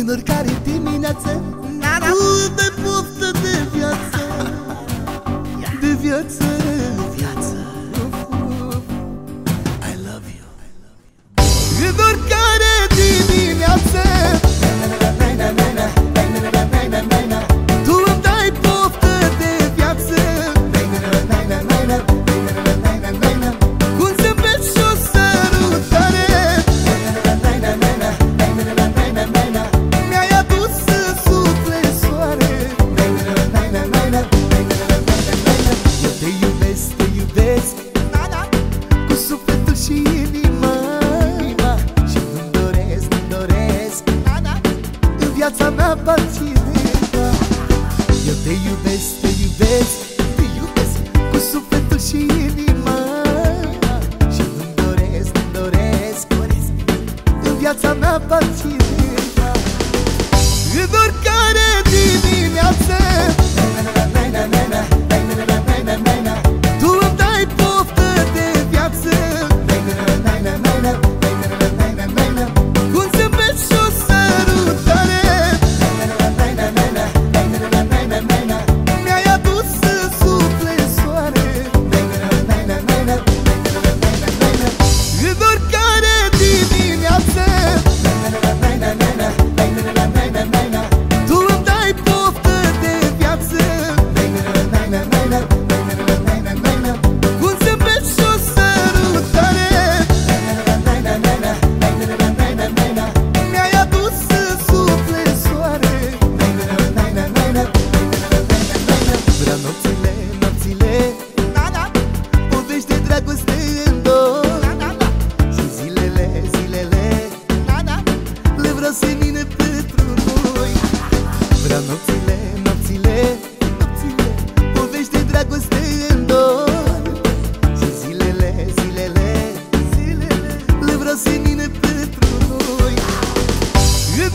În oricare dimineață Na, na. De poftă de viață. De viață Viață viața mea parține Eu te iubesc, te iubesc, te iubesc Cu sufletul și inima. Și îmi doresc, îmi doresc, doresc În viața mea parține În oricare dimineață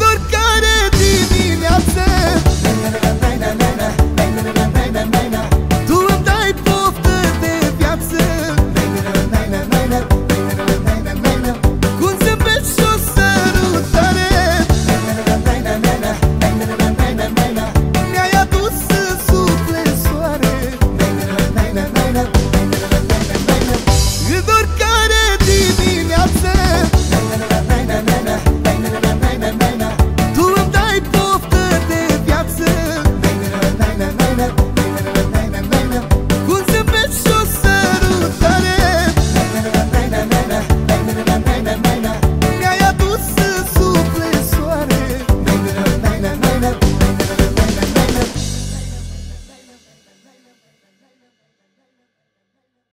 porque